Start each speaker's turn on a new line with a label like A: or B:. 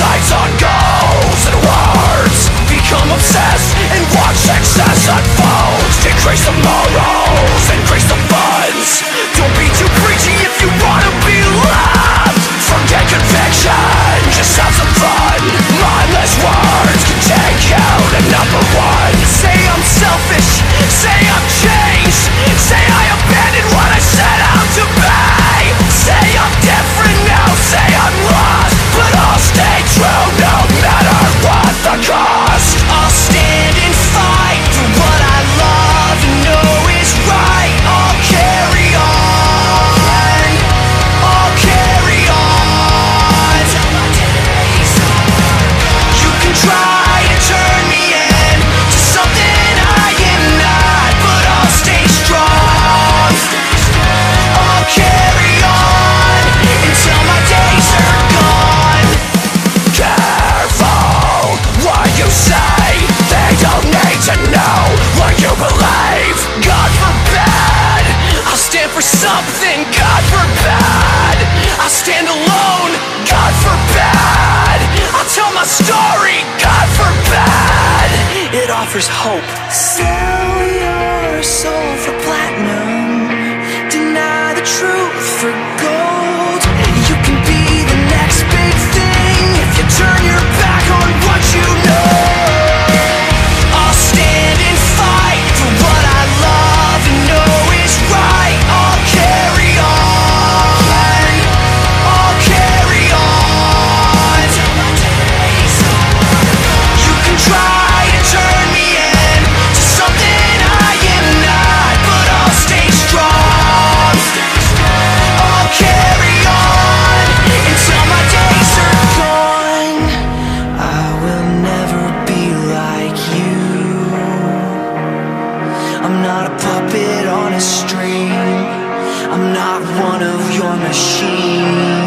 A: sights on goals and words. Become obsessed and watch success unfold. Decrease the moral something, God forbid. I stand alone, God forbid. I tell my story, God forbid. It offers hope. Sell your soul for platinum. Deny the truth, for. I'm not a puppet on a string. I'm not one of your machines.